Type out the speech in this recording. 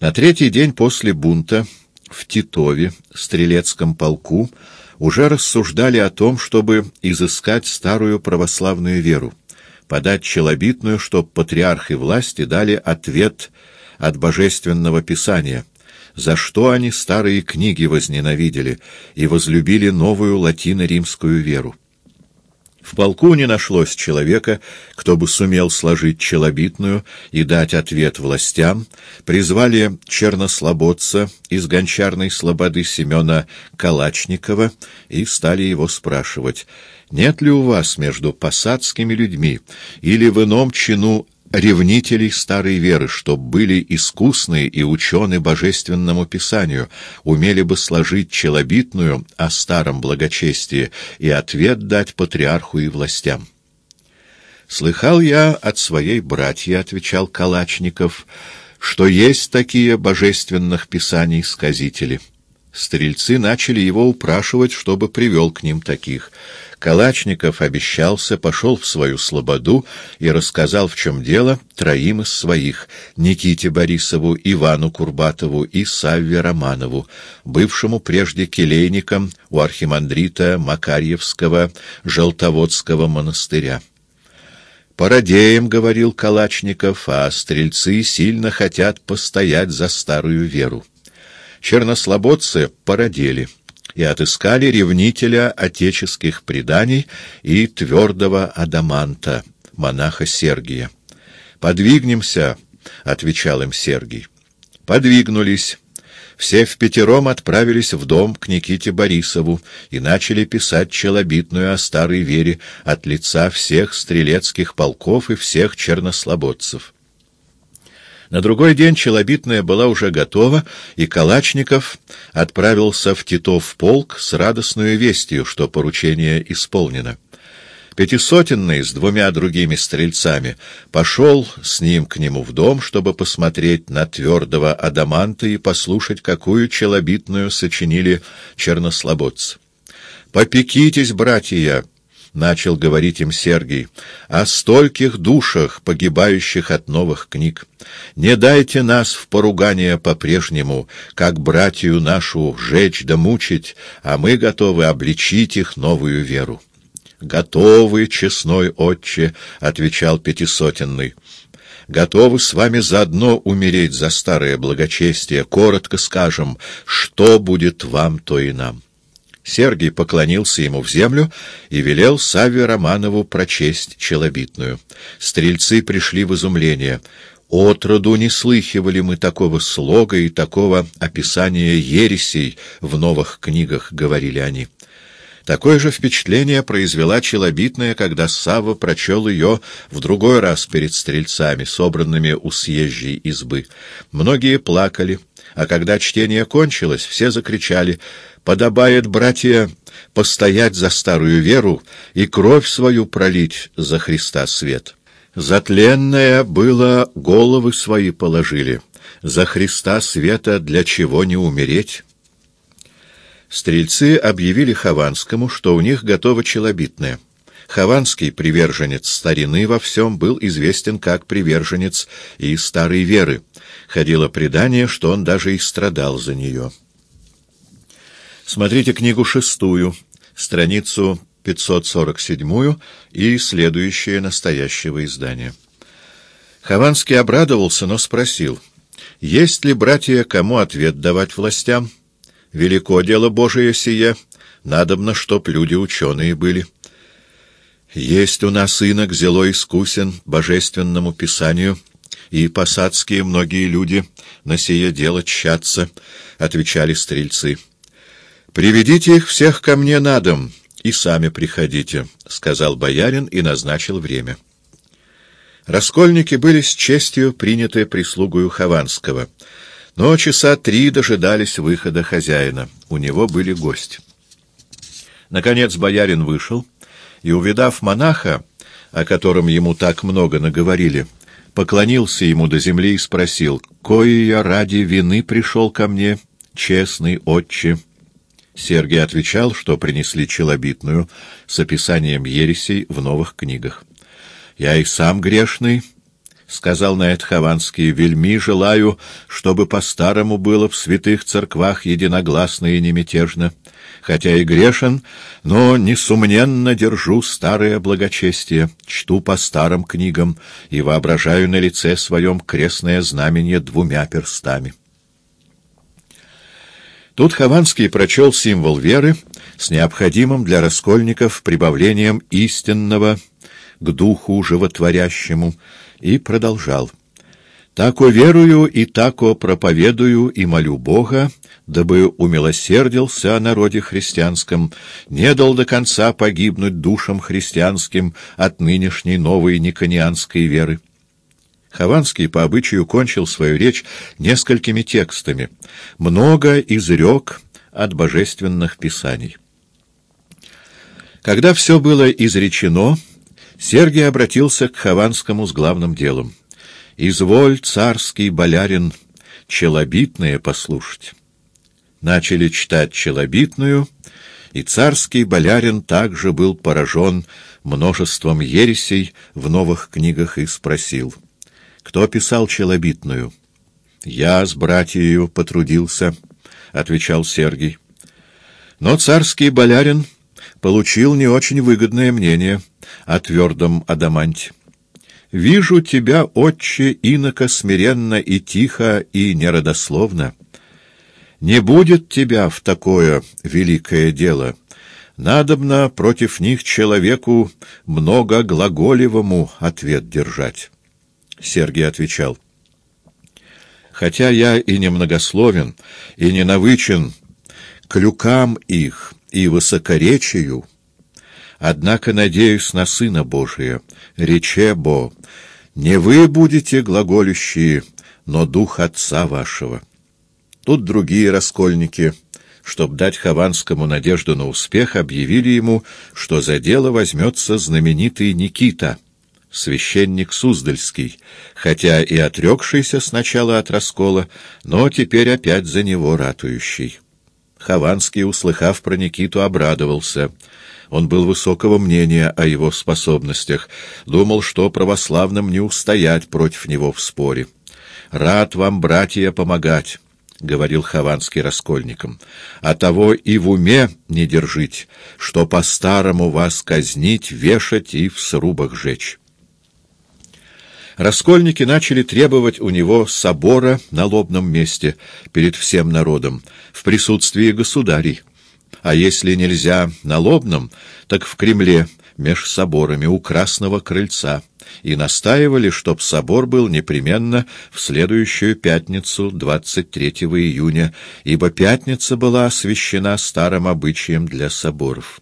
На третий день после бунта в Титове, стрелецком полку, уже рассуждали о том, чтобы изыскать старую православную веру, подать челобитную, чтоб патриарх и власти дали ответ от Божественного Писания, за что они старые книги возненавидели и возлюбили новую латино-римскую веру. В полку не нашлось человека, кто бы сумел сложить челобитную и дать ответ властям, призвали чернослободца из гончарной слободы Семена Калачникова и стали его спрашивать, нет ли у вас между посадскими людьми или в ином чину ревнителей старой веры, чтоб были искусны и учены божественному писанию, умели бы сложить челобитную о старом благочестии и ответ дать патриарху и властям. «Слыхал я от своей братья», — отвечал Калачников, — «что есть такие божественных писаний сказители». Стрельцы начали его упрашивать, чтобы привел к ним таких — Калачников обещался, пошел в свою слободу и рассказал, в чем дело, троим из своих — Никите Борисову, Ивану Курбатову и Савве Романову, бывшему прежде келейником у архимандрита Макарьевского Желтоводского монастыря. «Породеем», — говорил Калачников, — «а стрельцы сильно хотят постоять за старую веру». Чернослободцы породели — и отыскали ревнителя отеческих преданий и твердого адаманта, монаха Сергия. «Подвигнемся», — отвечал им Сергий. Подвигнулись. Все в пятером отправились в дом к Никите Борисову и начали писать челобитную о старой вере от лица всех стрелецких полков и всех чернослободцев. На другой день челобитная была уже готова, и Калачников отправился в Титов полк с радостной вестью, что поручение исполнено. Пятисотенный с двумя другими стрельцами пошел с ним к нему в дом, чтобы посмотреть на твердого адаманта и послушать, какую челобитную сочинили чернослободцы. «Попекитесь, братья!» — начал говорить им Сергий, — о стольких душах, погибающих от новых книг. Не дайте нас в поругание по-прежнему, как братью нашу жечь да мучить, а мы готовы обличить их новую веру. — Готовы, честной отче, — отвечал Пятисотенный. — Готовы с вами заодно умереть за старое благочестие. Коротко скажем, что будет вам, то и нам. Сергий поклонился ему в землю и велел Савве Романову прочесть челобитную. Стрельцы пришли в изумление. «Отроду не слыхивали мы такого слога и такого описания ересей в новых книгах», — говорили они. Такое же впечатление произвела челобитная, когда Савва прочел ее в другой раз перед стрельцами, собранными у съезжей избы. Многие плакали, а когда чтение кончилось, все закричали «Подобает, братья, постоять за старую веру и кровь свою пролить за Христа свет». Затленное было головы свои положили, за Христа света для чего не умереть? Стрельцы объявили Хованскому, что у них готово челобитное. Хованский, приверженец старины во всем, был известен как приверженец и старой веры. Ходило предание, что он даже и страдал за нее. Смотрите книгу шестую, страницу 547 и следующее настоящего издания. Хованский обрадовался, но спросил, есть ли, братья, кому ответ давать властям? Велико дело Божие сие, надобно, чтоб люди ученые были. Есть у нас инок, зело искусен божественному писанию, и посадские многие люди на сие дело тщатся, — отвечали стрельцы. «Приведите их всех ко мне на дом и сами приходите», — сказал боярин и назначил время. Раскольники были с честью приняты прислугою Хованского — но часа три дожидались выхода хозяина. У него были гости. Наконец боярин вышел, и, увидав монаха, о котором ему так много наговорили, поклонился ему до земли и спросил, «Кое я ради вины пришел ко мне, честный отче?» Сергий отвечал, что принесли челобитную с описанием ересей в новых книгах. «Я и сам грешный, сказал на это Хованский, — «вельми желаю, чтобы по-старому было в святых церквах единогласно и немятежно. Хотя и грешен, но несумненно держу старое благочестие, чту по старым книгам и воображаю на лице своем крестное знамение двумя перстами». Тут Хованский прочел символ веры с необходимым для раскольников прибавлением истинного к духу животворящему и продолжал. «Тако верую и тако проповедую и молю Бога, дабы умилосердился о народе христианском, не дал до конца погибнуть душам христианским от нынешней новой никонианской веры. Хованский по обычаю кончил свою речь несколькими текстами. Много изрек от божественных писаний. Когда все было изречено, Сергий обратился к Хованскому с главным делом. «Изволь, царский болярин, челобитное послушать». Начали читать челобитную, и царский болярин также был поражен множеством ересей в новых книгах и спросил — кто писал челобитную? Я с братьею потрудился, — отвечал Сергий. Но царский болярин получил не очень выгодное мнение о твердом адаманте. «Вижу тебя, отче, иноко смиренно и тихо и нерадословно. Не будет тебя в такое великое дело. Надобно против них человеку много глаголевому ответ держать». Сергий отвечал. «Хотя я и немногословен, и не навычен клюкам их и высокоречию, однако надеюсь на Сына Божия, рече Бо, не вы будете глаголющие, но Дух Отца вашего». Тут другие раскольники, чтоб дать Хованскому надежду на успех, объявили ему, что за дело возьмется знаменитый Никита — священник Суздальский, хотя и отрекшийся сначала от раскола, но теперь опять за него ратующий. Хованский, услыхав про Никиту, обрадовался. Он был высокого мнения о его способностях, думал, что православным не устоять против него в споре. «Рад вам, братья, помогать». — говорил Хованский раскольникам, — «а того и в уме не держить, что по-старому вас казнить, вешать и в срубах жечь». Раскольники начали требовать у него собора на лобном месте перед всем народом, в присутствии государей. А если нельзя на лобном, так в Кремле, меж соборами, у Красного Крыльца, и настаивали, чтоб собор был непременно в следующую пятницу, 23 июня, ибо пятница была освящена старым обычаем для соборов.